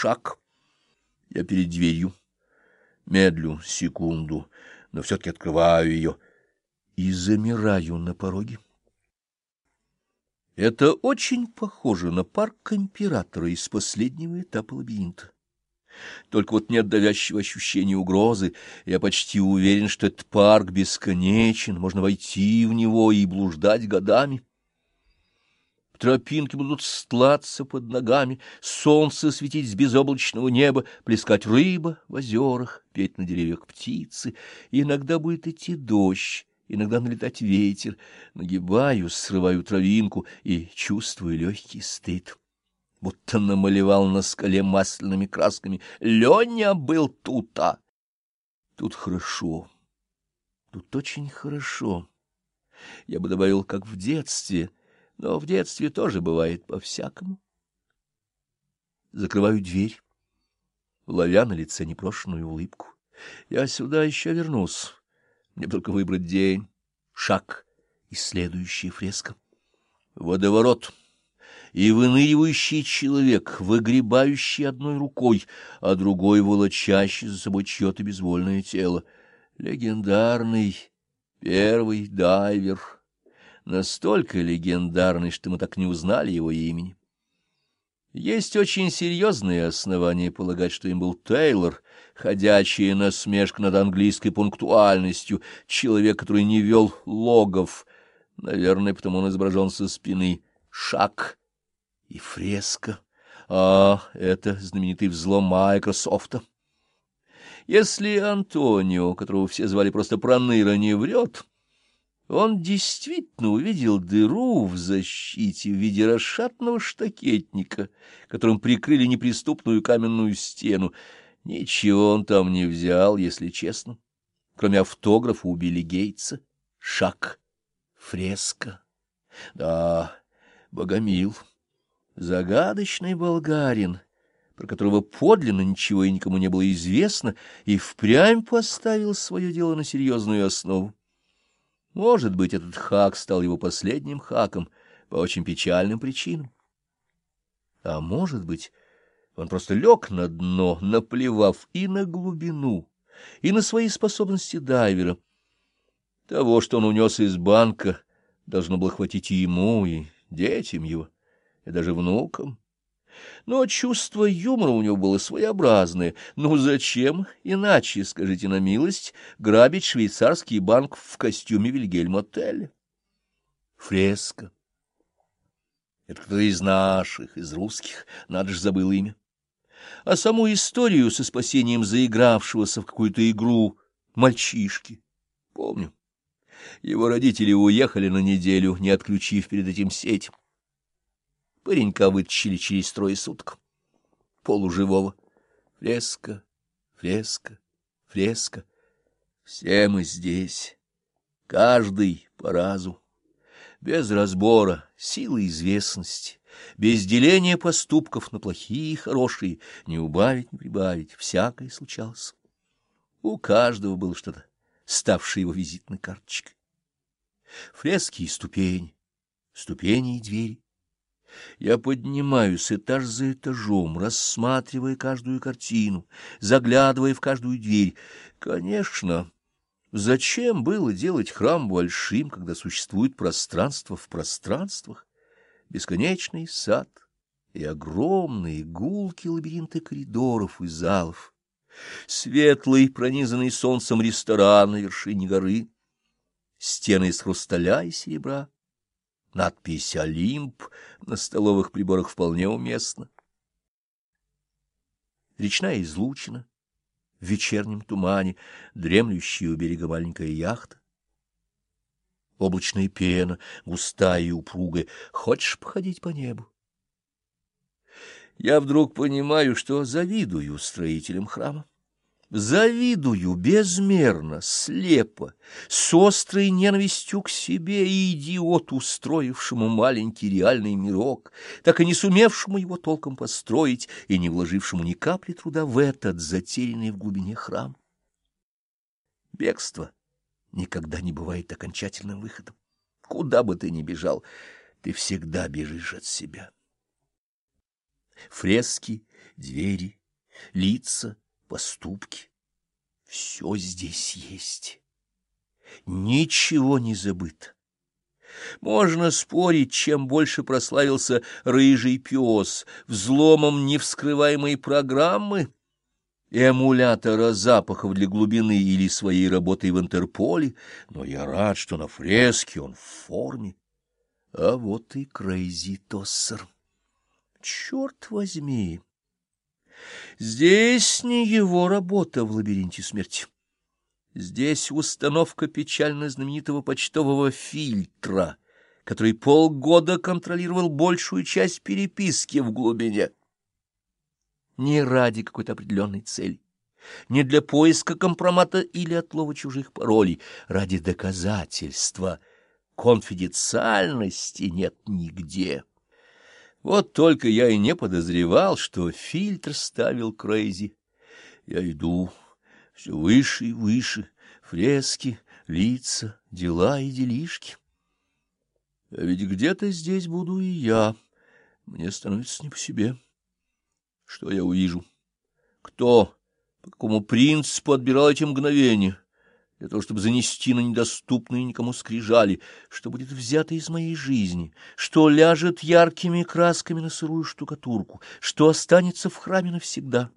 шаг. Я перед дверью. Медлю секунду, но все-таки открываю ее и замираю на пороге. Это очень похоже на парк императора из последнего этапа лабиринта. Только вот нет давящего ощущения угрозы. Я почти уверен, что этот парк бесконечен, можно войти в него и блуждать годами. Тропинки будут стлаться под ногами, солнце светить с безоблачного неба, плескать рыба в озерах, петь на деревьях птицы. И иногда будет идти дождь, иногда налетать ветер. Нагибаю, срываю травинку и чувствую легкий стыд будто намалевал на скале масляными красками. Леня был тут-а. Тут хорошо. Тут очень хорошо. Я бы добавил, как в детстве, но в детстве тоже бывает по-всякому. Закрываю дверь, ловя на лице непрошенную улыбку. Я сюда еще вернусь. Мне только выбрать день, шаг и следующая фреска. Водоворот и выныривающий человек, выгребающий одной рукой, а другой волочащий за собой чье-то безвольное тело. Легендарный первый дайвер. Настолько легендарный, что мы так не узнали его имени. Есть очень серьезные основания полагать, что им был Тейлор, ходячая насмешка над английской пунктуальностью, человек, который не вел логов, наверное, потому он изображен со спины, шаг и фреска. А, это знаменитый взлом Майкрософта. Если Антонио, которого все звали просто Проныра, не врет, он действительно увидел дыру в защите в виде расшатного штакетника, которым прикрыли неприступную каменную стену. Ничего он там не взял, если честно, кроме автографа у Билли Гейтса. Шаг, фреска. Да, богомил. Загадочный болгарин, про которого подлинно ничего и никому не было известно, и впрямь поставил свое дело на серьезную основу. Может быть, этот хак стал его последним хаком по очень печальным причинам. А может быть, он просто лег на дно, наплевав и на глубину, и на свои способности дайвера. Того, что он унес из банка, должно было хватить и ему, и детям его и даже внукам. Но чувство юмора у него было своеобразное. Ну зачем, иначе, скажите на милость, грабить швейцарский банк в костюме Вильгельма Телля? Фреска. Это кто из наших, из русских, надо же забыл имя. А саму историю со спасением заигравшегося в какую-то игру мальчишки помню. Его родители уехали на неделю, не отключив перед этим сеть. Паренька вытащили через трое суток. Полуживого. Фреска, фреска, фреска. Все мы здесь. Каждый по разу. Без разбора, силы известности, без деления поступков на плохие и хорошие, не убавить, не прибавить, всякое случалось. У каждого было что-то, ставшее его визитной карточкой. Фрески и ступени, ступени и двери. Я поднимаюсь этаж за этажом, рассматривая каждую картину, заглядывая в каждую дверь. Конечно, зачем было делать храм большим, когда существует пространство в пространствах, бесконечный сад и огромные гулки лабиринты коридоров и залов, светлый, пронизанный солнцем ресторан на вершине горы, стены из хрусталя и серебра, Надпись «Олимп» на столовых приборах вполне уместна. Речная излучина, в вечернем тумане, дремлющая у берега маленькая яхта. Облачная пена, густая и упругая. Хочешь походить по небу? Я вдруг понимаю, что завидую строителям храма. Завидую безмерно, слепо, с острой ненавистью к себе и идиоту, устроившему маленький реальный мирок, так и не сумевшему его толком построить и не вложившему ни капли труда в этот затерянный в глубине храм. Бегство никогда не бывает окончательным выходом. Куда бы ты ни бежал, ты всегда бежишь от себя. Фрески двери, лица, поступки. Все здесь есть. Ничего не забыто. Можно спорить, чем больше прославился рыжий пес, взломом невскрываемой программы, эмулятора запахов для глубины или своей работой в Интерполе, но я рад, что на фреске он в форме. А вот и Крейзи Тоссер. Черт возьми! Здесь не его работа в лабиринте смерти. Здесь установка печально знаменитого почтового фильтра, который полгода контролировал большую часть переписки в глубине. Не ради какой-то определенной цели, не для поиска компромата или отлова чужих паролей, ради доказательства. Конфиденциальности нет нигде. Вот только я и не подозревал, что фильтр ставил Крейзи. Я иду все выше и выше, фрески, лица, дела и делишки. А ведь где-то здесь буду и я. Мне становится не по себе. Что я увижу? Кто, по какому принципу отбирал эти мгновения? Для того, чтобы занести на недоступные никому скрижали, что будет взято из моей жизни, что ляжет яркими красками на сырую штукатурку, что останется в храме навсегда.